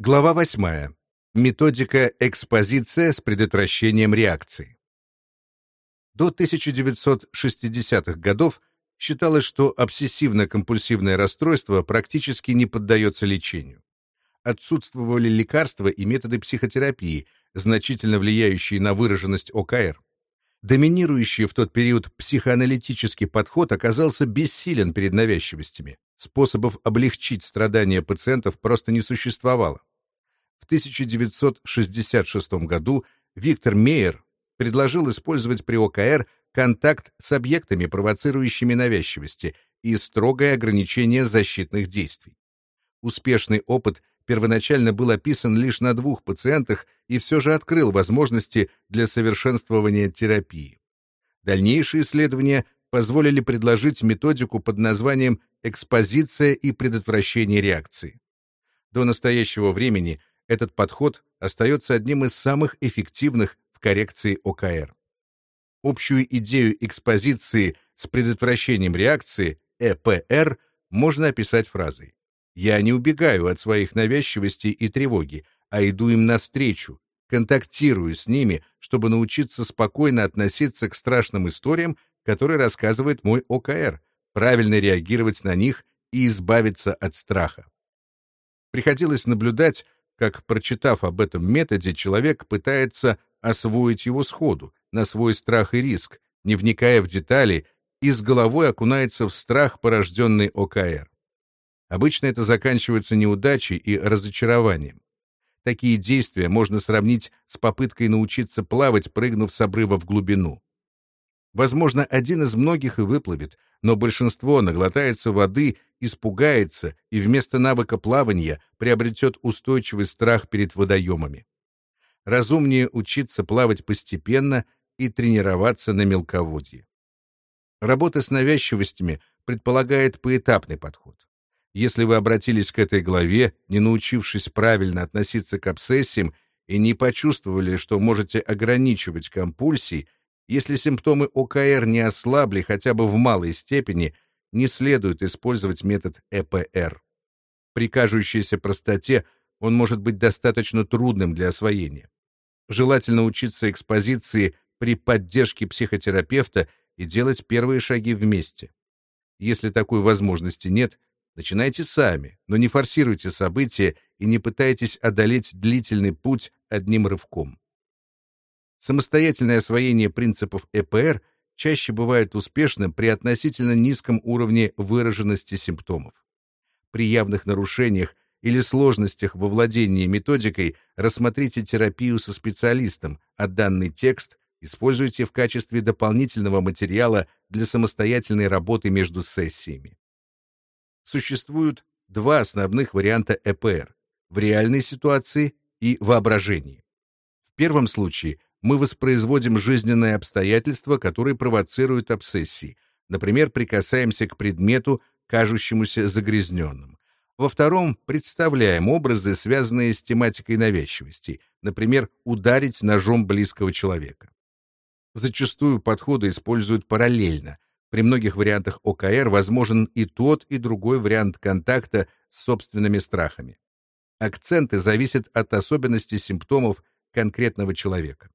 Глава 8. Методика экспозиция с предотвращением реакции. До 1960-х годов считалось, что обсессивно-компульсивное расстройство практически не поддается лечению. Отсутствовали лекарства и методы психотерапии, значительно влияющие на выраженность ОКР. Доминирующий в тот период психоаналитический подход оказался бессилен перед навязчивостями. Способов облегчить страдания пациентов просто не существовало. В 1966 году Виктор Мейер предложил использовать при ОКР контакт с объектами, провоцирующими навязчивости, и строгое ограничение защитных действий. Успешный опыт первоначально был описан лишь на двух пациентах и все же открыл возможности для совершенствования терапии. Дальнейшие исследования позволили предложить методику под названием «экспозиция и предотвращение реакции». До настоящего времени этот подход остается одним из самых эффективных в коррекции ОКР. Общую идею экспозиции с предотвращением реакции, ЭПР, можно описать фразой «Я не убегаю от своих навязчивостей и тревоги, а иду им навстречу, контактирую с ними, чтобы научиться спокойно относиться к страшным историям, которые рассказывает мой ОКР, правильно реагировать на них и избавиться от страха». Приходилось наблюдать, как, прочитав об этом методе, человек пытается освоить его сходу, на свой страх и риск, не вникая в детали, и с головой окунается в страх, порожденный ОКР. Обычно это заканчивается неудачей и разочарованием. Такие действия можно сравнить с попыткой научиться плавать, прыгнув с обрыва в глубину. Возможно, один из многих и выплывет, но большинство наглотается воды, испугается и вместо навыка плавания приобретет устойчивый страх перед водоемами. Разумнее учиться плавать постепенно и тренироваться на мелководье. Работа с навязчивостями предполагает поэтапный подход. Если вы обратились к этой главе, не научившись правильно относиться к обсессиям и не почувствовали, что можете ограничивать компульсии, если симптомы ОКР не ослабли хотя бы в малой степени, не следует использовать метод ЭПР. При кажущейся простоте он может быть достаточно трудным для освоения. Желательно учиться экспозиции при поддержке психотерапевта и делать первые шаги вместе. Если такой возможности нет, начинайте сами, но не форсируйте события и не пытайтесь одолеть длительный путь одним рывком. Самостоятельное освоение принципов ЭПР чаще бывает успешным при относительно низком уровне выраженности симптомов. При явных нарушениях или сложностях во владении методикой рассмотрите терапию со специалистом, а данный текст используйте в качестве дополнительного материала для самостоятельной работы между сессиями. Существуют два основных варианта ЭПР — в реальной ситуации и воображении. В первом случае мы воспроизводим жизненные обстоятельства, которые провоцируют обсессии. Например, прикасаемся к предмету, кажущемуся загрязненным. Во втором представляем образы, связанные с тематикой навязчивости, например, ударить ножом близкого человека. Зачастую подходы используют параллельно. При многих вариантах ОКР возможен и тот, и другой вариант контакта с собственными страхами. Акценты зависят от особенностей симптомов конкретного человека.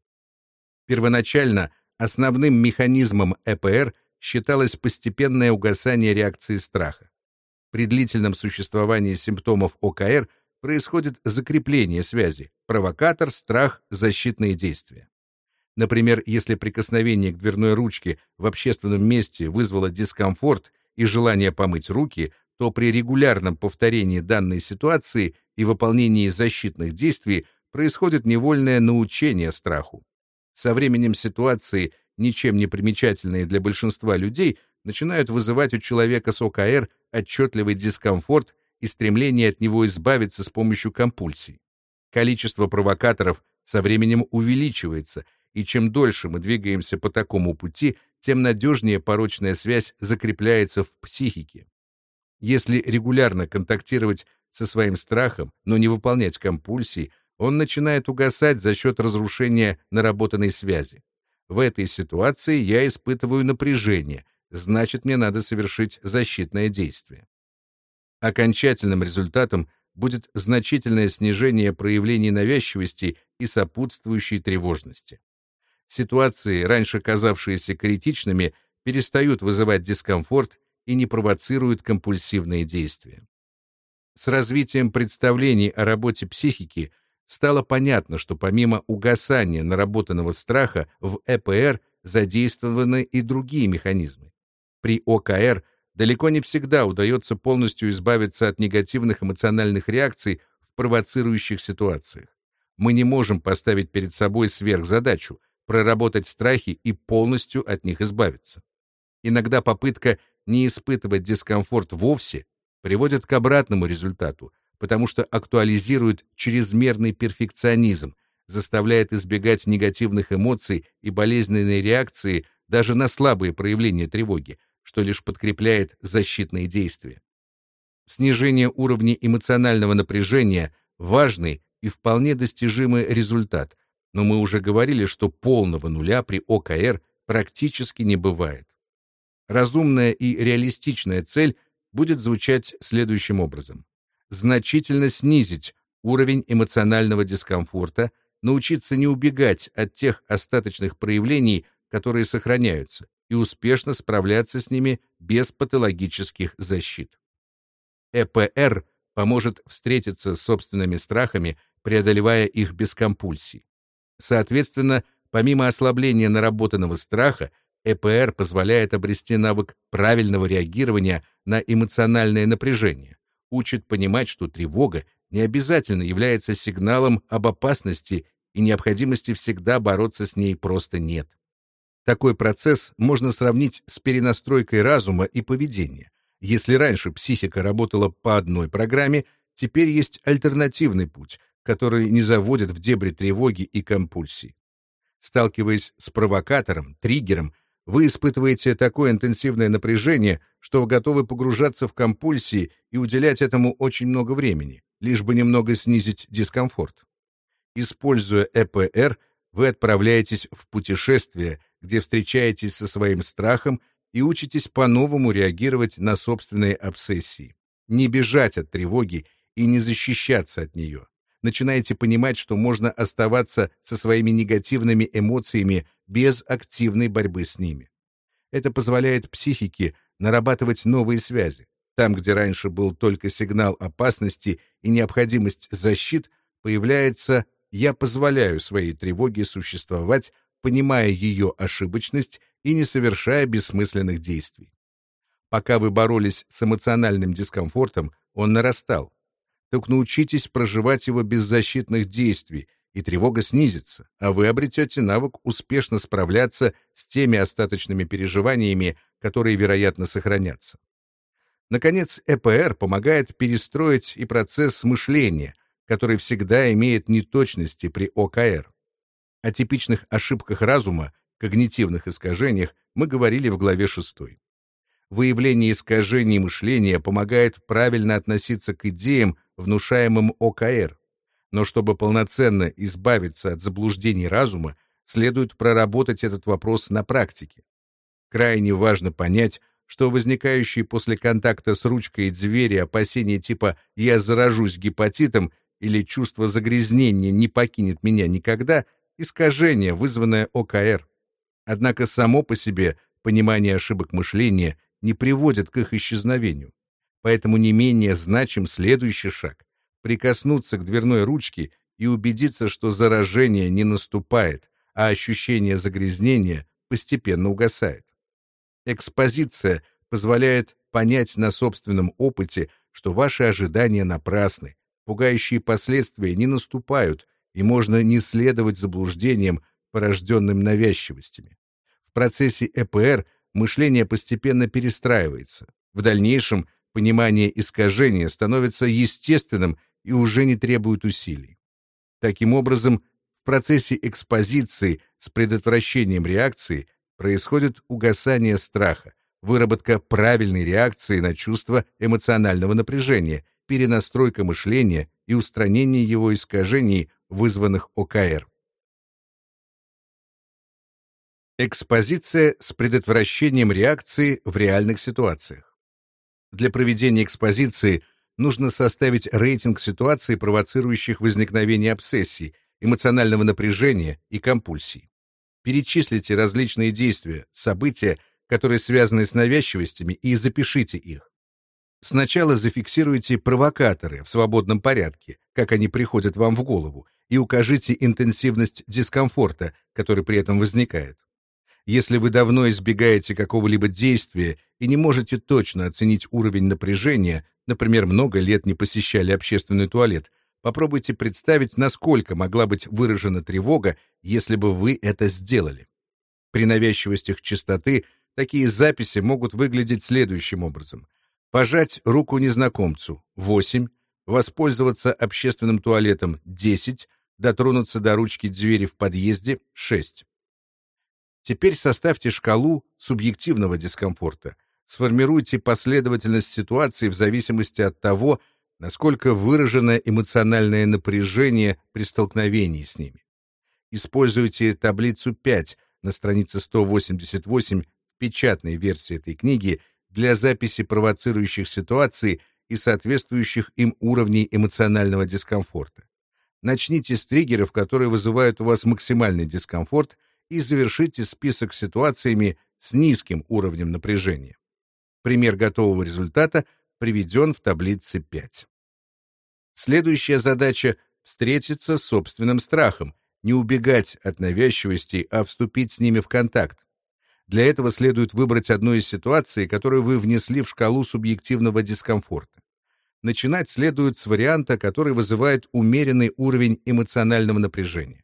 Первоначально основным механизмом ЭПР считалось постепенное угасание реакции страха. При длительном существовании симптомов ОКР происходит закрепление связи провокатор, страх, защитные действия. Например, если прикосновение к дверной ручке в общественном месте вызвало дискомфорт и желание помыть руки, то при регулярном повторении данной ситуации и выполнении защитных действий происходит невольное научение страху. Со временем ситуации, ничем не примечательные для большинства людей, начинают вызывать у человека с ОКР отчетливый дискомфорт и стремление от него избавиться с помощью компульсий. Количество провокаторов со временем увеличивается, и чем дольше мы двигаемся по такому пути, тем надежнее порочная связь закрепляется в психике. Если регулярно контактировать со своим страхом, но не выполнять компульсии, он начинает угасать за счет разрушения наработанной связи. В этой ситуации я испытываю напряжение, значит, мне надо совершить защитное действие. Окончательным результатом будет значительное снижение проявлений навязчивости и сопутствующей тревожности. Ситуации, раньше казавшиеся критичными, перестают вызывать дискомфорт и не провоцируют компульсивные действия. С развитием представлений о работе психики стало понятно, что помимо угасания наработанного страха в ЭПР задействованы и другие механизмы. При ОКР далеко не всегда удается полностью избавиться от негативных эмоциональных реакций в провоцирующих ситуациях. Мы не можем поставить перед собой сверхзадачу — проработать страхи и полностью от них избавиться. Иногда попытка не испытывать дискомфорт вовсе приводит к обратному результату, потому что актуализирует чрезмерный перфекционизм, заставляет избегать негативных эмоций и болезненной реакции даже на слабые проявления тревоги, что лишь подкрепляет защитные действия. Снижение уровня эмоционального напряжения – важный и вполне достижимый результат, но мы уже говорили, что полного нуля при ОКР практически не бывает. Разумная и реалистичная цель будет звучать следующим образом. Значительно снизить уровень эмоционального дискомфорта, научиться не убегать от тех остаточных проявлений, которые сохраняются, и успешно справляться с ними без патологических защит. ЭПР поможет встретиться с собственными страхами, преодолевая их без компульсий. Соответственно, помимо ослабления наработанного страха, ЭПР позволяет обрести навык правильного реагирования на эмоциональное напряжение, учит понимать, что тревога не обязательно является сигналом об опасности и необходимости всегда бороться с ней просто нет. Такой процесс можно сравнить с перенастройкой разума и поведения. Если раньше психика работала по одной программе, теперь есть альтернативный путь, который не заводит в дебри тревоги и компульсий. Сталкиваясь с провокатором, триггером, вы испытываете такое интенсивное напряжение, что вы готовы погружаться в компульсии и уделять этому очень много времени, лишь бы немного снизить дискомфорт. Используя ЭПР, вы отправляетесь в путешествие, где встречаетесь со своим страхом и учитесь по-новому реагировать на собственные обсессии. Не бежать от тревоги и не защищаться от нее. Начинаете понимать, что можно оставаться со своими негативными эмоциями без активной борьбы с ними. Это позволяет психике нарабатывать новые связи. Там, где раньше был только сигнал опасности и необходимость защит, появляется «я позволяю своей тревоге существовать понимая ее ошибочность и не совершая бессмысленных действий. Пока вы боролись с эмоциональным дискомфортом, он нарастал. Так научитесь проживать его без защитных действий, и тревога снизится, а вы обретете навык успешно справляться с теми остаточными переживаниями, которые, вероятно, сохранятся. Наконец, ЭПР помогает перестроить и процесс мышления, который всегда имеет неточности при ОКР. О типичных ошибках разума, когнитивных искажениях мы говорили в главе 6. Выявление искажений мышления помогает правильно относиться к идеям, внушаемым ОКР. Но чтобы полноценно избавиться от заблуждений разума, следует проработать этот вопрос на практике. Крайне важно понять, что возникающие после контакта с ручкой двери опасения типа «я заражусь гепатитом» или чувство загрязнения не покинет меня никогда искажение, вызванное ОКР. Однако само по себе понимание ошибок мышления не приводит к их исчезновению. Поэтому не менее значим следующий шаг — прикоснуться к дверной ручке и убедиться, что заражение не наступает, а ощущение загрязнения постепенно угасает. Экспозиция позволяет понять на собственном опыте, что ваши ожидания напрасны, пугающие последствия не наступают, и можно не следовать заблуждениям, порожденным навязчивостями. В процессе ЭПР мышление постепенно перестраивается. В дальнейшем понимание искажения становится естественным и уже не требует усилий. Таким образом, в процессе экспозиции с предотвращением реакции происходит угасание страха, выработка правильной реакции на чувство эмоционального напряжения, перенастройка мышления и устранение его искажений вызванных ОКР. Экспозиция с предотвращением реакции в реальных ситуациях. Для проведения экспозиции нужно составить рейтинг ситуаций, провоцирующих возникновение обсессий, эмоционального напряжения и компульсий. Перечислите различные действия, события, которые связаны с навязчивостями, и запишите их. Сначала зафиксируйте провокаторы в свободном порядке, как они приходят вам в голову, и укажите интенсивность дискомфорта, который при этом возникает. Если вы давно избегаете какого-либо действия и не можете точно оценить уровень напряжения, например, много лет не посещали общественный туалет, попробуйте представить, насколько могла быть выражена тревога, если бы вы это сделали. При навязчивостях частоты такие записи могут выглядеть следующим образом. Пожать руку незнакомцу — 8, воспользоваться общественным туалетом — 10, дотронуться до ручки двери в подъезде — 6. Теперь составьте шкалу субъективного дискомфорта. Сформируйте последовательность ситуаций в зависимости от того, насколько выражено эмоциональное напряжение при столкновении с ними. Используйте таблицу 5 на странице 188 в печатной версии этой книги для записи провоцирующих ситуаций и соответствующих им уровней эмоционального дискомфорта. Начните с триггеров, которые вызывают у вас максимальный дискомфорт, и завершите список ситуациями с низким уровнем напряжения. Пример готового результата приведен в таблице 5. Следующая задача — встретиться с собственным страхом, не убегать от навязчивостей, а вступить с ними в контакт. Для этого следует выбрать одну из ситуаций, которую вы внесли в шкалу субъективного дискомфорта. Начинать следует с варианта, который вызывает умеренный уровень эмоционального напряжения.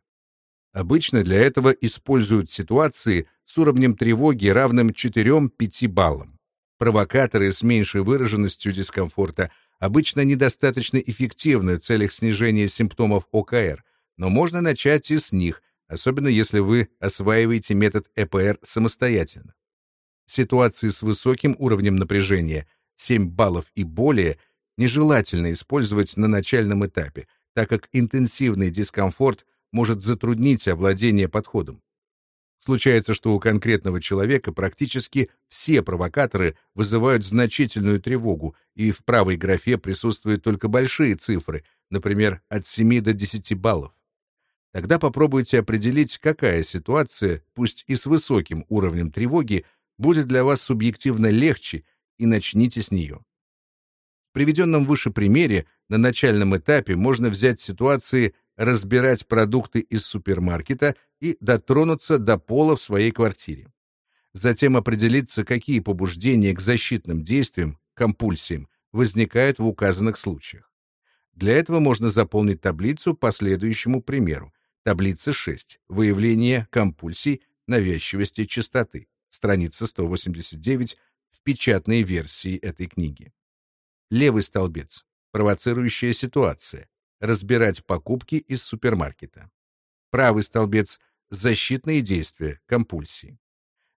Обычно для этого используют ситуации с уровнем тревоги, равным 4-5 баллам. Провокаторы с меньшей выраженностью дискомфорта обычно недостаточно эффективны в целях снижения симптомов ОКР, но можно начать и с них, особенно если вы осваиваете метод ЭПР самостоятельно. Ситуации с высоким уровнем напряжения, 7 баллов и более, нежелательно использовать на начальном этапе, так как интенсивный дискомфорт может затруднить овладение подходом. Случается, что у конкретного человека практически все провокаторы вызывают значительную тревогу, и в правой графе присутствуют только большие цифры, например, от 7 до 10 баллов. Тогда попробуйте определить, какая ситуация, пусть и с высоким уровнем тревоги, будет для вас субъективно легче, и начните с нее. В приведенном выше примере на начальном этапе можно взять ситуации разбирать продукты из супермаркета и дотронуться до пола в своей квартире. Затем определиться, какие побуждения к защитным действиям, компульсиям, возникают в указанных случаях. Для этого можно заполнить таблицу по следующему примеру. Таблица 6. Выявление компульсий, навязчивости, частоты. Страница 189 в печатной версии этой книги. Левый столбец. Провоцирующая ситуация разбирать покупки из супермаркета. Правый столбец — защитные действия, компульсии.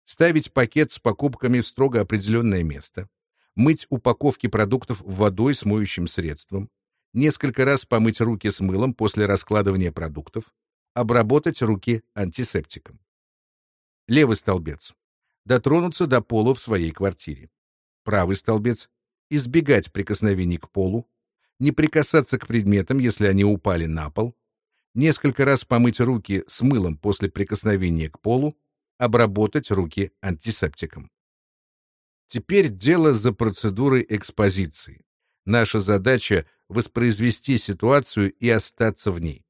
Ставить пакет с покупками в строго определенное место. Мыть упаковки продуктов водой с моющим средством. Несколько раз помыть руки с мылом после раскладывания продуктов. Обработать руки антисептиком. Левый столбец. Дотронуться до пола в своей квартире. Правый столбец. Избегать прикосновений к полу, не прикасаться к предметам, если они упали на пол, несколько раз помыть руки с мылом после прикосновения к полу, обработать руки антисептиком. Теперь дело за процедурой экспозиции. Наша задача — воспроизвести ситуацию и остаться в ней.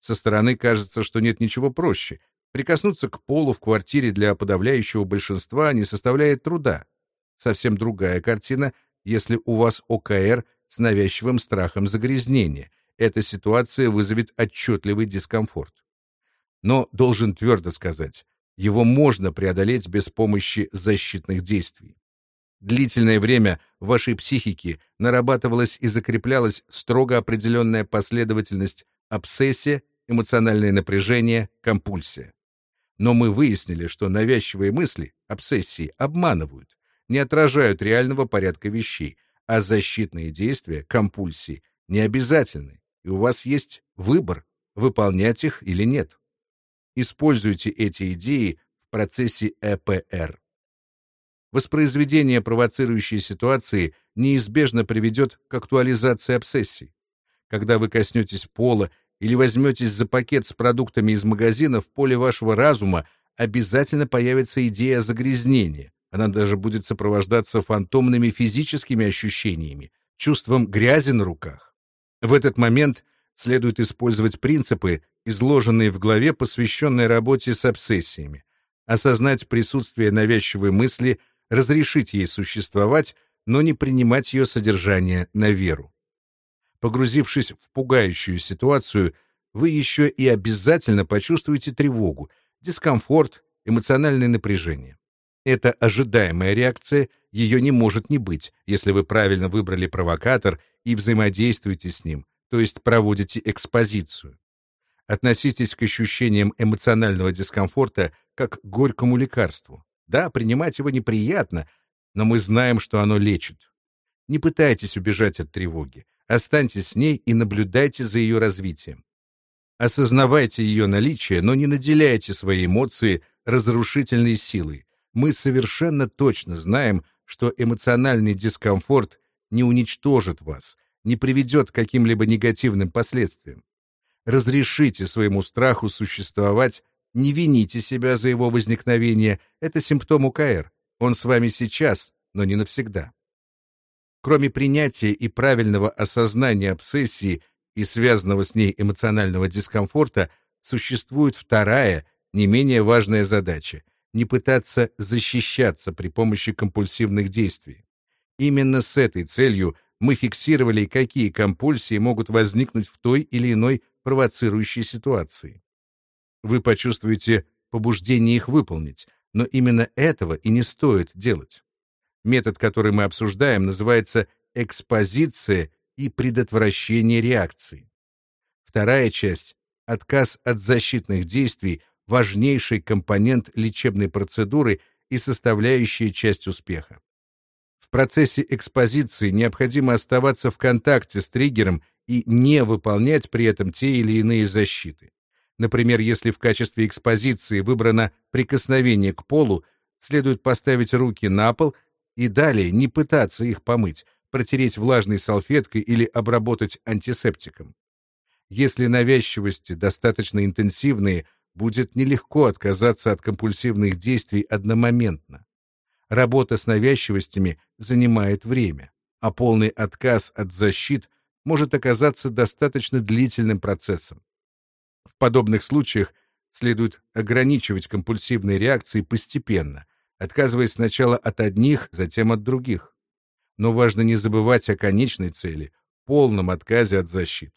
Со стороны кажется, что нет ничего проще. Прикоснуться к полу в квартире для подавляющего большинства не составляет труда. Совсем другая картина, если у вас ОКР с навязчивым страхом загрязнения. Эта ситуация вызовет отчетливый дискомфорт. Но, должен твердо сказать, его можно преодолеть без помощи защитных действий. Длительное время в вашей психике нарабатывалась и закреплялась строго определенная последовательность обсессия, эмоциональное напряжение, компульсия. Но мы выяснили, что навязчивые мысли, обсессии, обманывают, не отражают реального порядка вещей, а защитные действия, компульсии, не обязательны, и у вас есть выбор, выполнять их или нет. Используйте эти идеи в процессе ЭПР. Воспроизведение провоцирующей ситуации неизбежно приведет к актуализации обсессий. Когда вы коснетесь пола или возьметесь за пакет с продуктами из магазина, в поле вашего разума обязательно появится идея загрязнения. Она даже будет сопровождаться фантомными физическими ощущениями, чувством грязи на руках. В этот момент следует использовать принципы, изложенные в главе, посвященной работе с обсессиями, осознать присутствие навязчивой мысли, разрешить ей существовать, но не принимать ее содержание на веру. Погрузившись в пугающую ситуацию, вы еще и обязательно почувствуете тревогу, дискомфорт, эмоциональное напряжение. Это ожидаемая реакция, ее не может не быть, если вы правильно выбрали провокатор и взаимодействуете с ним, то есть проводите экспозицию. Относитесь к ощущениям эмоционального дискомфорта как к горькому лекарству. Да, принимать его неприятно, но мы знаем, что оно лечит. Не пытайтесь убежать от тревоги. Останьтесь с ней и наблюдайте за ее развитием. Осознавайте ее наличие, но не наделяйте свои эмоции разрушительной силой. Мы совершенно точно знаем, что эмоциональный дискомфорт не уничтожит вас, не приведет к каким-либо негативным последствиям. Разрешите своему страху существовать, не вините себя за его возникновение, это симптом УКР. Он с вами сейчас, но не навсегда. Кроме принятия и правильного осознания обсессии и связанного с ней эмоционального дискомфорта, существует вторая, не менее важная задача — не пытаться защищаться при помощи компульсивных действий. Именно с этой целью мы фиксировали, какие компульсии могут возникнуть в той или иной провоцирующей ситуации. Вы почувствуете побуждение их выполнить, но именно этого и не стоит делать. Метод, который мы обсуждаем, называется экспозиция и предотвращение реакции. Вторая часть — отказ от защитных действий, важнейший компонент лечебной процедуры и составляющая часть успеха. В процессе экспозиции необходимо оставаться в контакте с триггером и не выполнять при этом те или иные защиты. Например, если в качестве экспозиции выбрано прикосновение к полу, следует поставить руки на пол и далее не пытаться их помыть, протереть влажной салфеткой или обработать антисептиком. Если навязчивости достаточно интенсивные, будет нелегко отказаться от компульсивных действий одномоментно. Работа с навязчивостями занимает время, а полный отказ от защит может оказаться достаточно длительным процессом. В подобных случаях следует ограничивать компульсивные реакции постепенно, отказываясь сначала от одних, затем от других. Но важно не забывать о конечной цели — полном отказе от защит.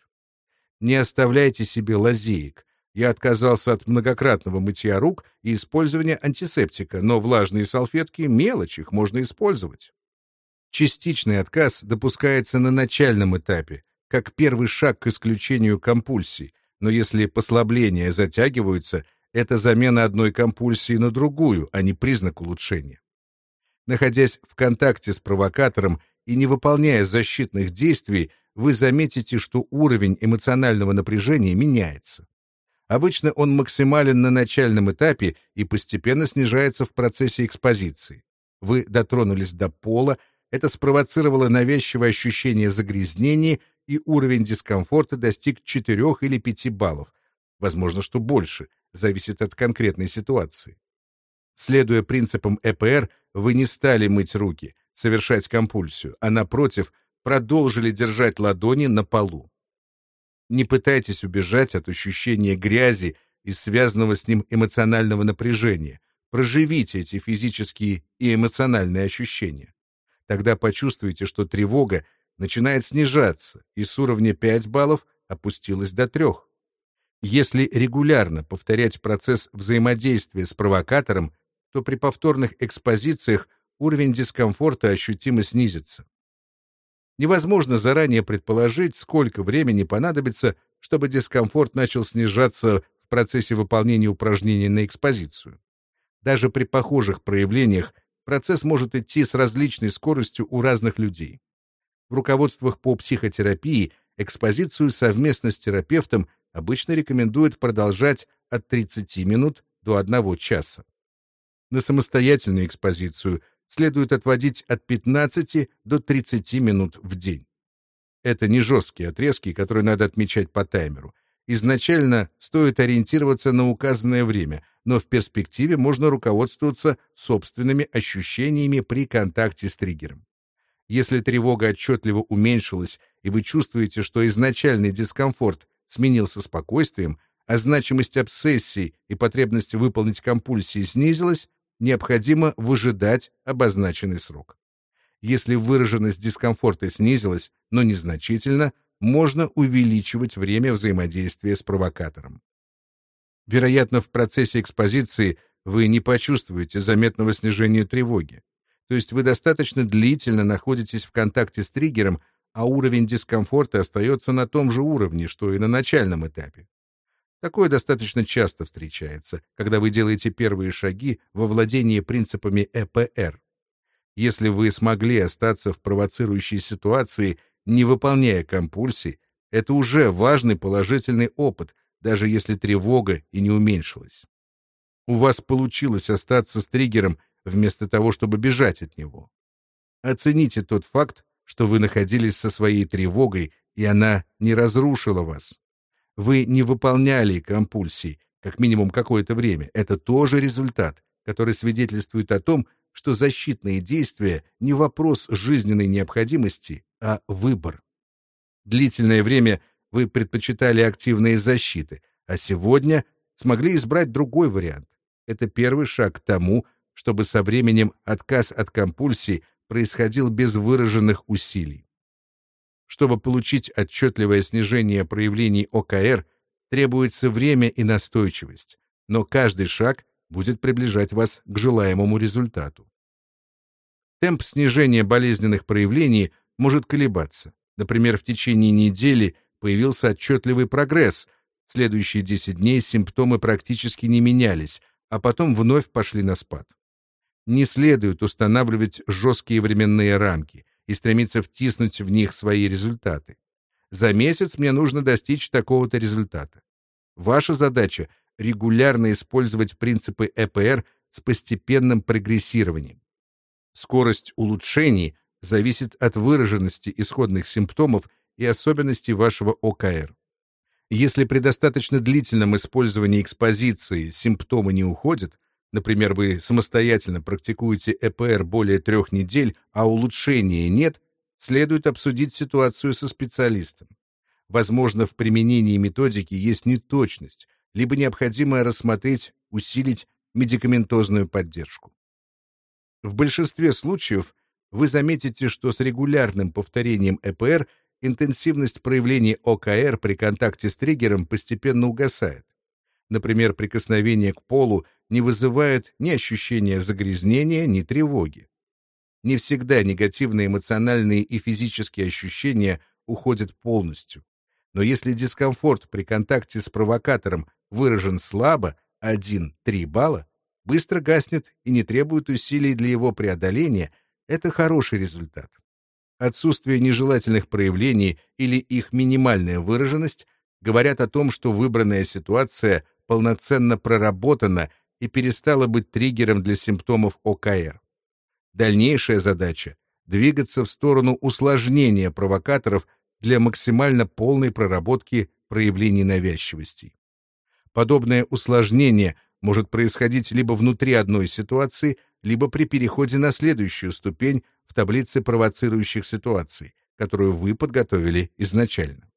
Не оставляйте себе лазеек, я отказался от многократного мытья рук и использования антисептика, но влажные салфетки — мелочь, их можно использовать. Частичный отказ допускается на начальном этапе, как первый шаг к исключению компульсий, но если послабления затягиваются, это замена одной компульсии на другую, а не признак улучшения. Находясь в контакте с провокатором и не выполняя защитных действий, вы заметите, что уровень эмоционального напряжения меняется. Обычно он максимален на начальном этапе и постепенно снижается в процессе экспозиции. Вы дотронулись до пола, это спровоцировало навязчивое ощущение загрязнения, и уровень дискомфорта достиг 4 или 5 баллов. Возможно, что больше, зависит от конкретной ситуации. Следуя принципам ЭПР, вы не стали мыть руки, совершать компульсию, а, напротив, продолжили держать ладони на полу. Не пытайтесь убежать от ощущения грязи и связанного с ним эмоционального напряжения. Проживите эти физические и эмоциональные ощущения. Тогда почувствуете, что тревога начинает снижаться и с уровня 5 баллов опустилась до 3. Если регулярно повторять процесс взаимодействия с провокатором, то при повторных экспозициях уровень дискомфорта ощутимо снизится. Невозможно заранее предположить, сколько времени понадобится, чтобы дискомфорт начал снижаться в процессе выполнения упражнений на экспозицию. Даже при похожих проявлениях процесс может идти с различной скоростью у разных людей. В руководствах по психотерапии экспозицию совместно с терапевтом обычно рекомендуют продолжать от 30 минут до 1 часа. На самостоятельную экспозицию следует отводить от 15 до 30 минут в день. Это не жесткие отрезки, которые надо отмечать по таймеру. Изначально стоит ориентироваться на указанное время, но в перспективе можно руководствоваться собственными ощущениями при контакте с триггером. Если тревога отчетливо уменьшилась, и вы чувствуете, что изначальный дискомфорт сменился спокойствием, а значимость обсессии и потребность выполнить компульсии снизилась, необходимо выжидать обозначенный срок. Если выраженность дискомфорта снизилась, но незначительно, можно увеличивать время взаимодействия с провокатором. Вероятно, в процессе экспозиции вы не почувствуете заметного снижения тревоги. То есть вы достаточно длительно находитесь в контакте с триггером, а уровень дискомфорта остается на том же уровне, что и на начальном этапе. Такое достаточно часто встречается, когда вы делаете первые шаги во владении принципами ЭПР. Если вы смогли остаться в провоцирующей ситуации, не выполняя компульсий, это уже важный положительный опыт, даже если тревога и не уменьшилась. У вас получилось остаться с триггером вместо того, чтобы бежать от него. Оцените тот факт, что вы находились со своей тревогой, и она не разрушила вас. Вы не выполняли компульсий, как минимум какое-то время. Это тоже результат, который свидетельствует о том, что защитные действия не вопрос жизненной необходимости, а выбор. Длительное время вы предпочитали активные защиты, а сегодня смогли избрать другой вариант. Это первый шаг к тому, чтобы со временем отказ от компульсий происходил без выраженных усилий. Чтобы получить отчетливое снижение проявлений ОКР, требуется время и настойчивость, но каждый шаг будет приближать вас к желаемому результату. Темп снижения болезненных проявлений может колебаться. Например, в течение недели появился отчетливый прогресс, следующие 10 дней симптомы практически не менялись, а потом вновь пошли на спад. Не следует устанавливать жесткие временные рамки и стремиться втиснуть в них свои результаты. За месяц мне нужно достичь такого-то результата. Ваша задача — регулярно использовать принципы ЭПР с постепенным прогрессированием. Скорость улучшений зависит от выраженности исходных симптомов и особенностей вашего ОКР. Если при достаточно длительном использовании экспозиции симптомы не уходят, например, вы самостоятельно практикуете ЭПР более трех недель, а улучшения нет, следует обсудить ситуацию со специалистом. Возможно, в применении методики есть неточность, либо необходимо рассмотреть, усилить медикаментозную поддержку. В большинстве случаев вы заметите, что с регулярным повторением ЭПР интенсивность проявления ОКР при контакте с триггером постепенно угасает. Например, прикосновение к полу не вызывает ни ощущения загрязнения, ни тревоги. Не всегда негативные эмоциональные и физические ощущения уходят полностью. Но если дискомфорт при контакте с провокатором выражен слабо, 1-3 балла, быстро гаснет и не требует усилий для его преодоления, это хороший результат. Отсутствие нежелательных проявлений или их минимальная выраженность говорят о том, что выбранная ситуация полноценно проработана и перестала быть триггером для симптомов ОКР. Дальнейшая задача — двигаться в сторону усложнения провокаторов для максимально полной проработки проявлений навязчивостей. Подобное усложнение может происходить либо внутри одной ситуации, либо при переходе на следующую ступень в таблице провоцирующих ситуаций, которую вы подготовили изначально.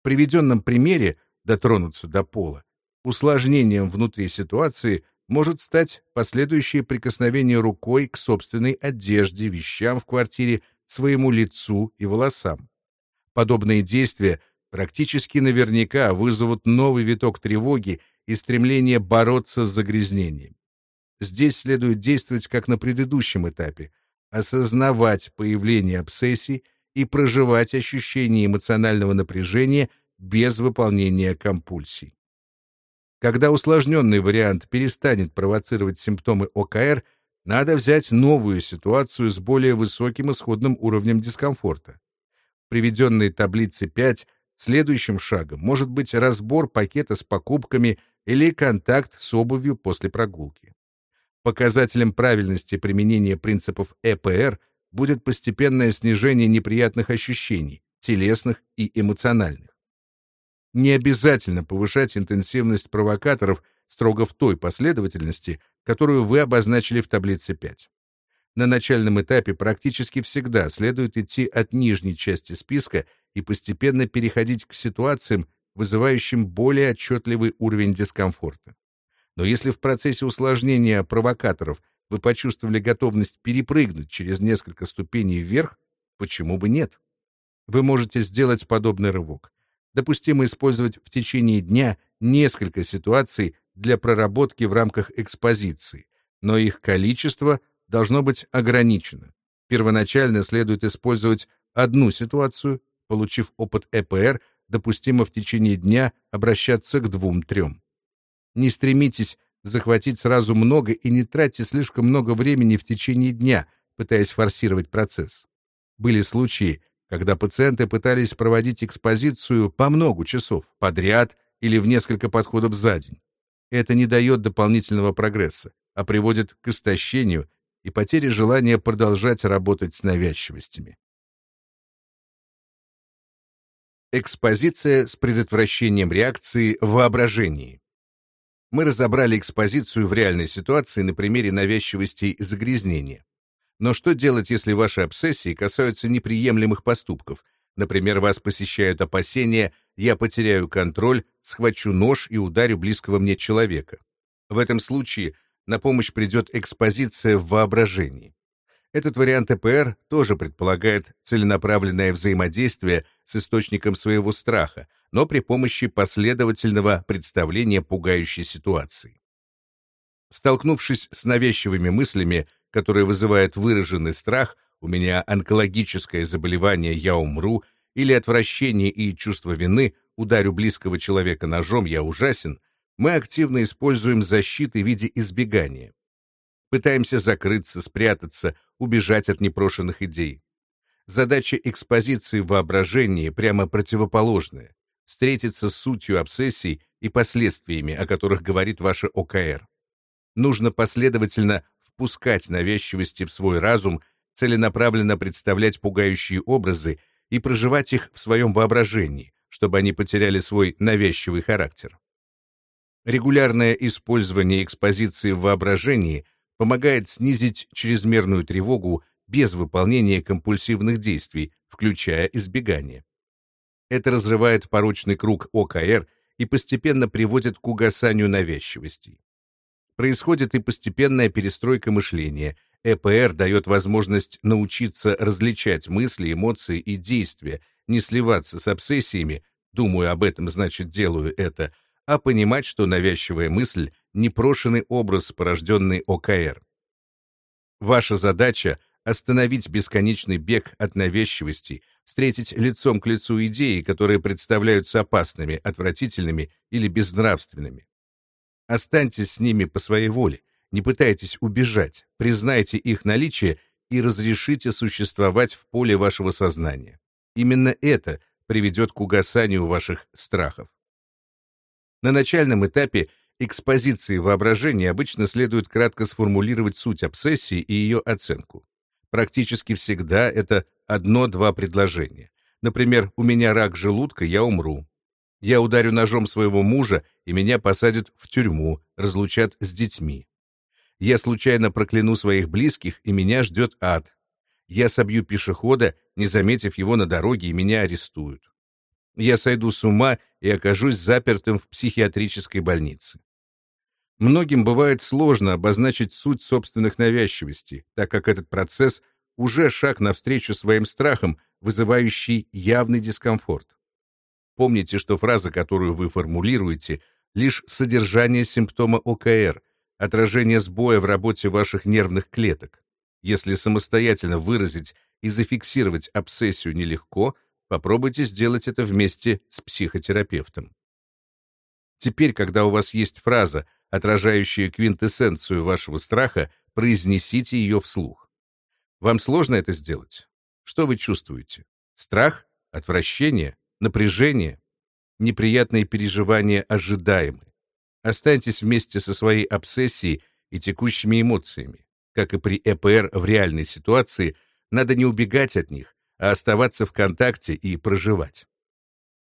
В приведенном примере дотронуться до пола усложнением внутри ситуации может стать последующее прикосновение рукой к собственной одежде, вещам в квартире, своему лицу и волосам. Подобные действия практически наверняка вызовут новый виток тревоги и стремление бороться с загрязнением. Здесь следует действовать как на предыдущем этапе, осознавать появление обсессий и проживать ощущение эмоционального напряжения без выполнения компульсий. Когда усложненный вариант перестанет провоцировать симптомы ОКР, надо взять новую ситуацию с более высоким исходным уровнем дискомфорта. В приведенной таблице 5 следующим шагом может быть разбор пакета с покупками или контакт с обувью после прогулки. Показателем правильности применения принципов ЭПР будет постепенное снижение неприятных ощущений, телесных и эмоциональных. Не обязательно повышать интенсивность провокаторов строго в той последовательности, которую вы обозначили в таблице 5. На начальном этапе практически всегда следует идти от нижней части списка и постепенно переходить к ситуациям, вызывающим более отчетливый уровень дискомфорта. Но если в процессе усложнения провокаторов вы почувствовали готовность перепрыгнуть через несколько ступеней вверх, почему бы нет? Вы можете сделать подобный рывок. Допустимо использовать в течение дня несколько ситуаций для проработки в рамках экспозиции, но их количество должно быть ограничено. Первоначально следует использовать одну ситуацию, получив опыт ЭПР, допустимо в течение дня обращаться к двум-трем. Не стремитесь захватить сразу много и не тратьте слишком много времени в течение дня, пытаясь форсировать процесс. Были случаи, когда пациенты пытались проводить экспозицию по много часов подряд или в несколько подходов за день. Это не дает дополнительного прогресса, а приводит к истощению и потере желания продолжать работать с навязчивостями. Экспозиция с предотвращением реакции в воображении. Мы разобрали экспозицию в реальной ситуации на примере навязчивостей загрязнения. Но что делать, если ваши обсессии касаются неприемлемых поступков? Например, вас посещают опасения «я потеряю контроль, схвачу нож и ударю близкого мне человека». В этом случае на помощь придет экспозиция в воображении. Этот вариант ЭПР тоже предполагает целенаправленное взаимодействие с источником своего страха, но при помощи последовательного представления пугающей ситуации. Столкнувшись с навязчивыми мыслями, которые вызывают выраженный страх «у меня онкологическое заболевание, я умру» или отвращение и чувство вины «ударю близкого человека ножом, я ужасен», мы активно используем защиты в виде избегания. Пытаемся закрыться, спрятаться, убежать от непрошенных идей. Задача экспозиции в воображении прямо противоположная — встретиться с сутью обсессий и последствиями, о которых говорит ваше ОКР. Нужно последовательно впускать навязчивости в свой разум, целенаправленно представлять пугающие образы и проживать их в своем воображении, чтобы они потеряли свой навязчивый характер. Регулярное использование экспозиции в воображении помогает снизить чрезмерную тревогу без выполнения компульсивных действий, включая избегание. Это разрывает порочный круг ОКР и постепенно приводит к угасанию навязчивостей. Происходит и постепенная перестройка мышления. ЭПР дает возможность научиться различать мысли, эмоции и действия, не сливаться с обсессиями, думаю об этом, значит делаю это, а понимать, что навязчивая мысль — непрошенный образ, порожденный ОКР. Ваша задача — остановить бесконечный бег от навязчивости, встретить лицом к лицу идеи, которые представляются опасными, отвратительными или безнравственными. Останьтесь с ними по своей воле, не пытайтесь убежать, признайте их наличие и разрешите существовать в поле вашего сознания. Именно это приведет к угасанию ваших страхов. На начальном этапе экспозиции воображения обычно следует кратко сформулировать суть обсессии и ее оценку. Практически всегда это одно-два предложения. Например, «У меня рак желудка, я умру». «Я ударю ножом своего мужа, и меня посадят в тюрьму, разлучат с детьми». «Я случайно прокляну своих близких, и меня ждет ад». «Я собью пешехода, не заметив его на дороге, и меня арестуют» я сойду с ума и окажусь запертым в психиатрической больнице. Многим бывает сложно обозначить суть собственных навязчивостей, так как этот процесс уже шаг навстречу своим страхам, вызывающий явный дискомфорт. Помните, что фраза, которую вы формулируете, лишь содержание симптома ОКР, отражение сбоя в работе ваших нервных клеток. Если самостоятельно выразить и зафиксировать обсессию нелегко, Попробуйте сделать это вместе с психотерапевтом. Теперь, когда у вас есть фраза, отражающая квинтэссенцию вашего страха, произнесите ее вслух. Вам сложно это сделать? Что вы чувствуете? Страх? Отвращение? Напряжение? Неприятные переживания ожидаемы. Останьтесь вместе со своей обсессией и текущими эмоциями. Как и при ЭПР в реальной ситуации, надо не убегать от них, а оставаться в контакте и проживать.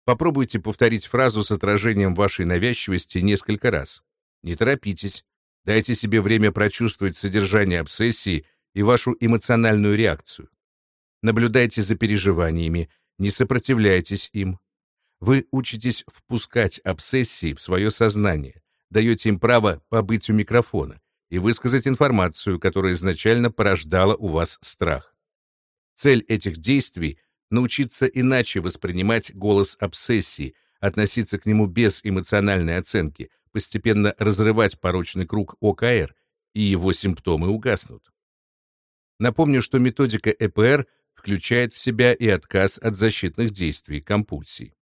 Попробуйте повторить фразу с отражением вашей навязчивости несколько раз. Не торопитесь. Дайте себе время прочувствовать содержание обсессии и вашу эмоциональную реакцию. Наблюдайте за переживаниями, не сопротивляйтесь им. Вы учитесь впускать обсессии в свое сознание, даете им право побыть у микрофона и высказать информацию, которая изначально порождала у вас страх. Цель этих действий — научиться иначе воспринимать голос обсессии, относиться к нему без эмоциональной оценки, постепенно разрывать порочный круг ОКР, и его симптомы угаснут. Напомню, что методика ЭПР включает в себя и отказ от защитных действий, компульсий.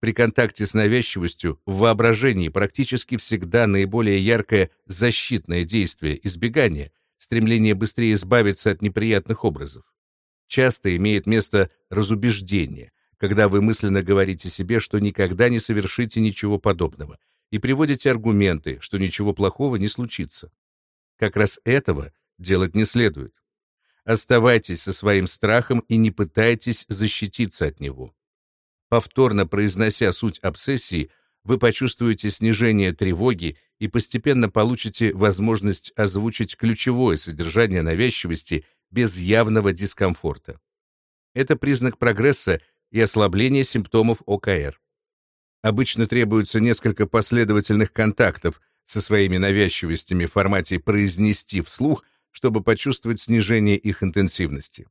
При контакте с навязчивостью в воображении практически всегда наиболее яркое защитное действие избегание, стремление быстрее избавиться от неприятных образов. Часто имеет место разубеждение, когда вы мысленно говорите себе, что никогда не совершите ничего подобного, и приводите аргументы, что ничего плохого не случится. Как раз этого делать не следует. Оставайтесь со своим страхом и не пытайтесь защититься от него. Повторно произнося суть обсессии, вы почувствуете снижение тревоги и постепенно получите возможность озвучить ключевое содержание навязчивости без явного дискомфорта. Это признак прогресса и ослабления симптомов ОКР. Обычно требуется несколько последовательных контактов со своими навязчивостями в формате «произнести вслух», чтобы почувствовать снижение их интенсивности.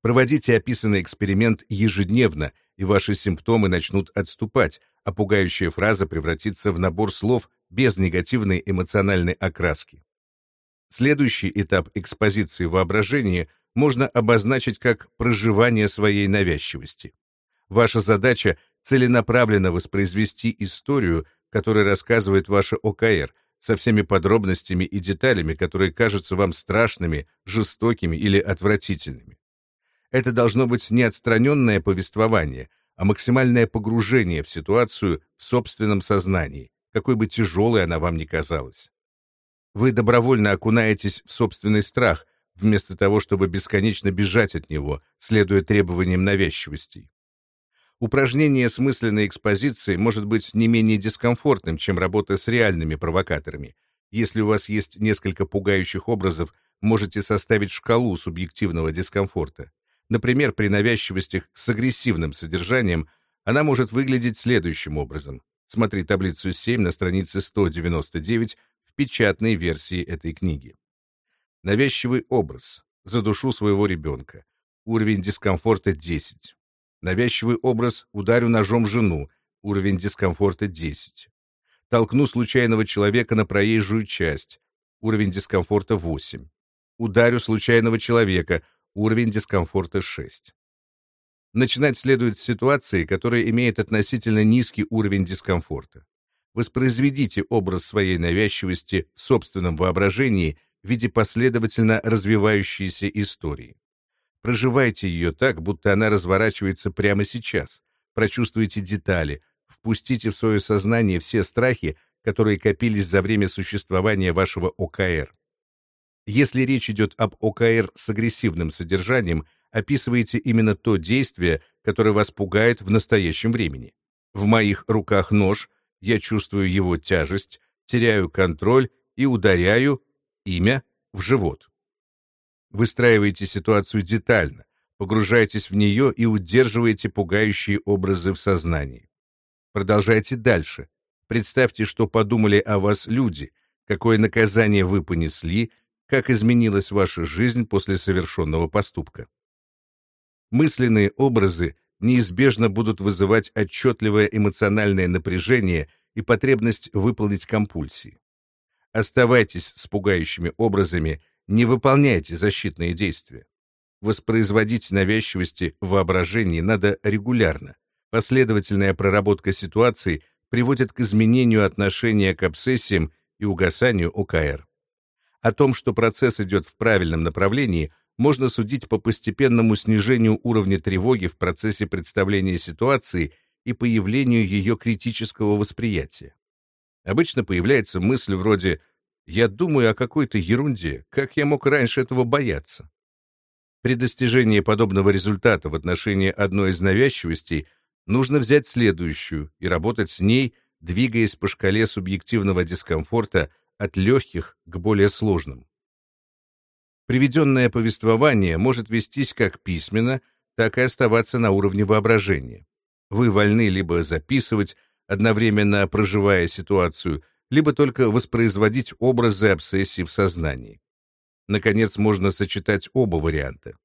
Проводите описанный эксперимент ежедневно, и ваши симптомы начнут отступать, а пугающая фраза превратится в набор слов без негативной эмоциональной окраски. Следующий этап экспозиции воображения можно обозначить как проживание своей навязчивости. Ваша задача — целенаправленно воспроизвести историю, которая рассказывает ваша ОКР, со всеми подробностями и деталями, которые кажутся вам страшными, жестокими или отвратительными. Это должно быть не отстраненное повествование, а максимальное погружение в ситуацию в собственном сознании, какой бы тяжелой она вам ни казалась. Вы добровольно окунаетесь в собственный страх, вместо того, чтобы бесконечно бежать от него, следуя требованиям навязчивостей. Упражнение смысленной экспозиции может быть не менее дискомфортным, чем работа с реальными провокаторами. Если у вас есть несколько пугающих образов, можете составить шкалу субъективного дискомфорта. Например, при навязчивостях с агрессивным содержанием она может выглядеть следующим образом. Смотри таблицу 7 на странице 199 в печатной версии этой книги. Навязчивый образ. Задушу своего ребенка. Уровень дискомфорта 10. Навязчивый образ «ударю ножом жену», уровень дискомфорта 10. Толкну случайного человека на проезжую часть, уровень дискомфорта 8. Ударю случайного человека, уровень дискомфорта 6. Начинать следует с ситуации, которая имеет относительно низкий уровень дискомфорта. Воспроизведите образ своей навязчивости в собственном воображении в виде последовательно развивающейся истории. Проживайте ее так, будто она разворачивается прямо сейчас. Прочувствуйте детали, впустите в свое сознание все страхи, которые копились за время существования вашего ОКР. Если речь идет об ОКР с агрессивным содержанием, описывайте именно то действие, которое вас пугает в настоящем времени. В моих руках нож, я чувствую его тяжесть, теряю контроль и ударяю имя в живот. Выстраивайте ситуацию детально, погружайтесь в нее и удерживайте пугающие образы в сознании. Продолжайте дальше. Представьте, что подумали о вас люди, какое наказание вы понесли, как изменилась ваша жизнь после совершенного поступка. Мысленные образы неизбежно будут вызывать отчетливое эмоциональное напряжение и потребность выполнить компульсии. Оставайтесь с пугающими образами не выполняйте защитные действия. Воспроизводить навязчивости в воображении надо регулярно. Последовательная проработка ситуации приводит к изменению отношения к обсессиям и угасанию ОКР. О том, что процесс идет в правильном направлении, можно судить по постепенному снижению уровня тревоги в процессе представления ситуации и появлению ее критического восприятия. Обычно появляется мысль вроде Я думаю о какой-то ерунде. Как я мог раньше этого бояться? При достижении подобного результата в отношении одной из навязчивостей нужно взять следующую и работать с ней, двигаясь по шкале субъективного дискомфорта от легких к более сложным. Приведенное повествование может вестись как письменно, так и оставаться на уровне воображения. Вы вольны либо записывать, одновременно проживая ситуацию, либо только воспроизводить образы обсессии в сознании. Наконец, можно сочетать оба варианта.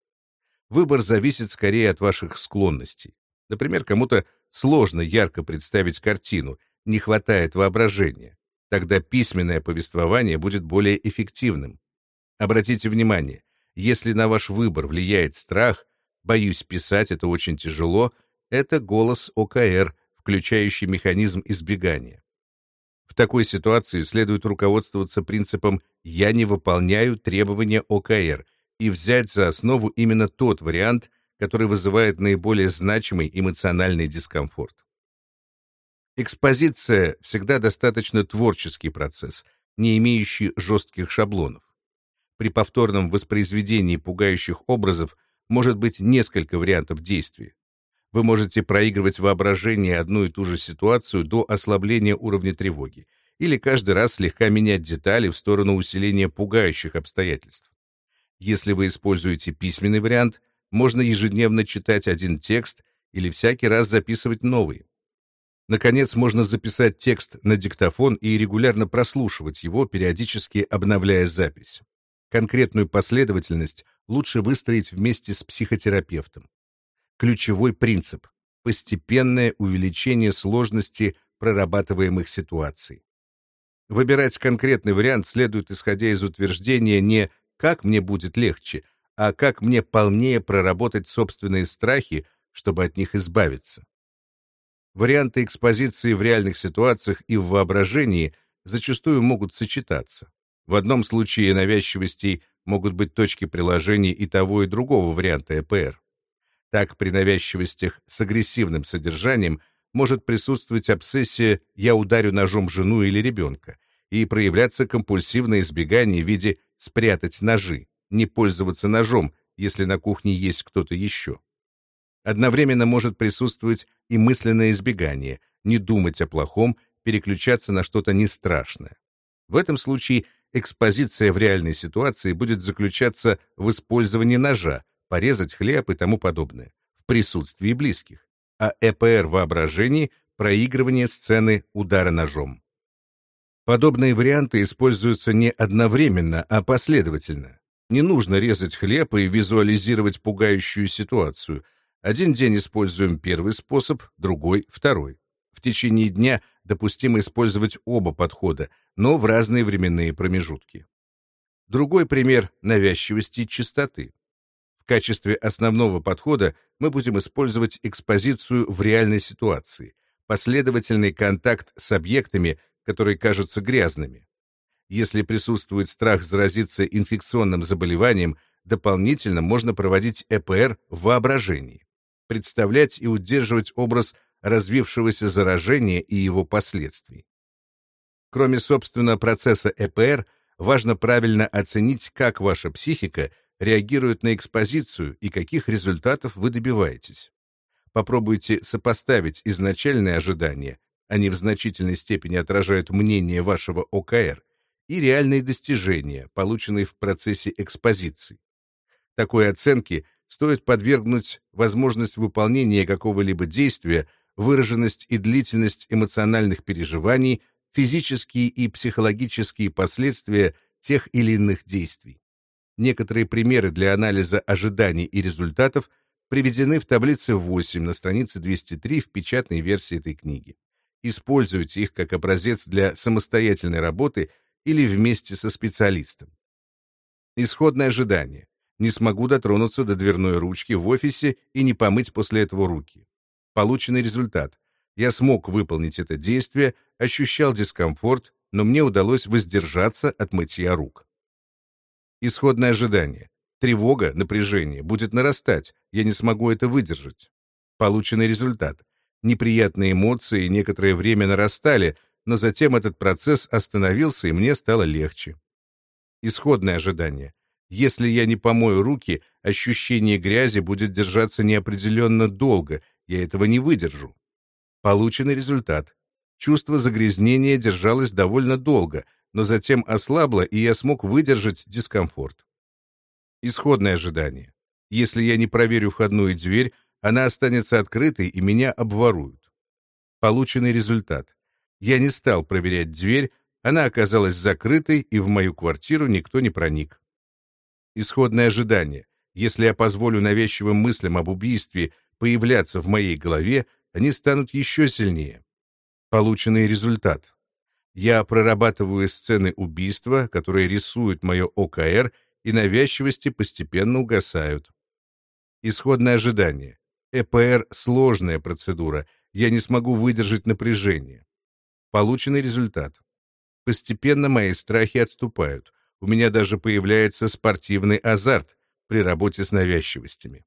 Выбор зависит скорее от ваших склонностей. Например, кому-то сложно ярко представить картину, не хватает воображения. Тогда письменное повествование будет более эффективным. Обратите внимание, если на ваш выбор влияет страх, боюсь писать, это очень тяжело, это голос ОКР, включающий механизм избегания. В такой ситуации следует руководствоваться принципом «я не выполняю требования ОКР» и взять за основу именно тот вариант, который вызывает наиболее значимый эмоциональный дискомфорт. Экспозиция всегда достаточно творческий процесс, не имеющий жестких шаблонов. При повторном воспроизведении пугающих образов может быть несколько вариантов действия. Вы можете проигрывать воображение одну и ту же ситуацию до ослабления уровня тревоги, или каждый раз слегка менять детали в сторону усиления пугающих обстоятельств. Если вы используете письменный вариант, можно ежедневно читать один текст или всякий раз записывать новый. Наконец, можно записать текст на диктофон и регулярно прослушивать его, периодически обновляя запись. Конкретную последовательность лучше выстроить вместе с психотерапевтом. Ключевой принцип — постепенное увеличение сложности прорабатываемых ситуаций. Выбирать конкретный вариант следует исходя из утверждения не «как мне будет легче», а «как мне полнее проработать собственные страхи, чтобы от них избавиться». Варианты экспозиции в реальных ситуациях и в воображении зачастую могут сочетаться. В одном случае навязчивостей могут быть точки приложения и того, и другого варианта ЭПР. Так, при навязчивостях с агрессивным содержанием может присутствовать обсессия «я ударю ножом жену или ребенка» и проявляться компульсивное избегание в виде «спрятать ножи», не пользоваться ножом, если на кухне есть кто-то еще. Одновременно может присутствовать и мысленное избегание, не думать о плохом, переключаться на что-то нестрашное. В этом случае экспозиция в реальной ситуации будет заключаться в использовании ножа, порезать хлеб и тому подобное, в присутствии близких, а ЭПР воображении — проигрывание сцены удара ножом. Подобные варианты используются не одновременно, а последовательно. Не нужно резать хлеб и визуализировать пугающую ситуацию. Один день используем первый способ, другой — второй. В течение дня допустимо использовать оба подхода, но в разные временные промежутки. Другой пример навязчивости чистоты. В качестве основного подхода мы будем использовать экспозицию в реальной ситуации, последовательный контакт с объектами, которые кажутся грязными. Если присутствует страх заразиться инфекционным заболеванием, дополнительно можно проводить ЭПР в воображении, представлять и удерживать образ развившегося заражения и его последствий. Кроме, собственно, процесса ЭПР, важно правильно оценить, как ваша психика — реагируют на экспозицию и каких результатов вы добиваетесь. Попробуйте сопоставить изначальные ожидания, они в значительной степени отражают мнение вашего ОКР, и реальные достижения, полученные в процессе экспозиции. Такой оценке стоит подвергнуть возможность выполнения какого-либо действия, выраженность и длительность эмоциональных переживаний, физические и психологические последствия тех или иных действий. Некоторые примеры для анализа ожиданий и результатов приведены в таблице 8 на странице 203 в печатной версии этой книги. Используйте их как образец для самостоятельной работы или вместе со специалистом. Исходное ожидание. Не смогу дотронуться до дверной ручки в офисе и не помыть после этого руки. Полученный результат. Я смог выполнить это действие, ощущал дискомфорт, но мне удалось воздержаться от мытья рук. Исходное ожидание. Тревога, напряжение будет нарастать, я не смогу это выдержать. Полученный результат. Неприятные эмоции некоторое время нарастали, но затем этот процесс остановился, и мне стало легче. Исходное ожидание. Если я не помою руки, ощущение грязи будет держаться неопределенно долго, я этого не выдержу. Полученный результат. Чувство загрязнения держалось довольно долго, но затем ослабло, и я смог выдержать дискомфорт. Исходное ожидание. Если я не проверю входную дверь, она останется открытой, и меня обворуют. Полученный результат. Я не стал проверять дверь, она оказалась закрытой, и в мою квартиру никто не проник. Исходное ожидание. Если я позволю навязчивым мыслям об убийстве появляться в моей голове, они станут еще сильнее. Полученный результат. Я прорабатываю сцены убийства, которые рисуют мое ОКР, и навязчивости постепенно угасают. Исходное ожидание. ЭПР — сложная процедура, я не смогу выдержать напряжение. Полученный результат. Постепенно мои страхи отступают. У меня даже появляется спортивный азарт при работе с навязчивостями.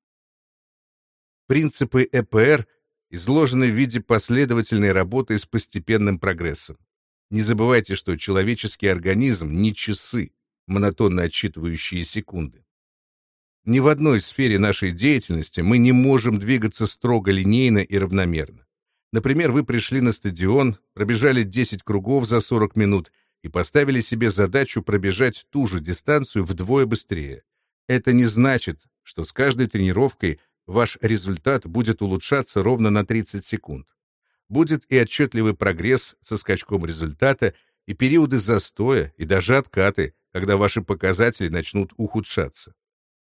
Принципы ЭПР изложены в виде последовательной работы с постепенным прогрессом. Не забывайте, что человеческий организм не часы, монотонно отсчитывающие секунды. Ни в одной сфере нашей деятельности мы не можем двигаться строго линейно и равномерно. Например, вы пришли на стадион, пробежали 10 кругов за 40 минут и поставили себе задачу пробежать ту же дистанцию вдвое быстрее. Это не значит, что с каждой тренировкой ваш результат будет улучшаться ровно на 30 секунд. Будет и отчетливый прогресс со скачком результата, и периоды застоя, и даже откаты, когда ваши показатели начнут ухудшаться.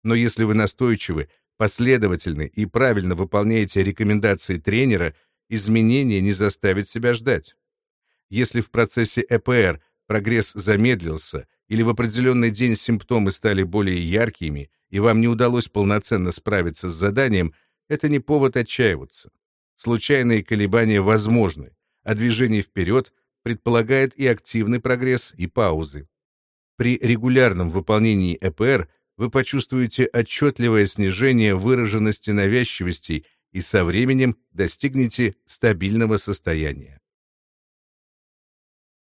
Но если вы настойчивы, последовательны и правильно выполняете рекомендации тренера, изменения не заставят себя ждать. Если в процессе ЭПР прогресс замедлился или в определенный день симптомы стали более яркими, и вам не удалось полноценно справиться с заданием, это не повод отчаиваться. Случайные колебания возможны, а движение вперед предполагает и активный прогресс, и паузы. При регулярном выполнении ЭПР вы почувствуете отчетливое снижение выраженности навязчивостей и со временем достигнете стабильного состояния.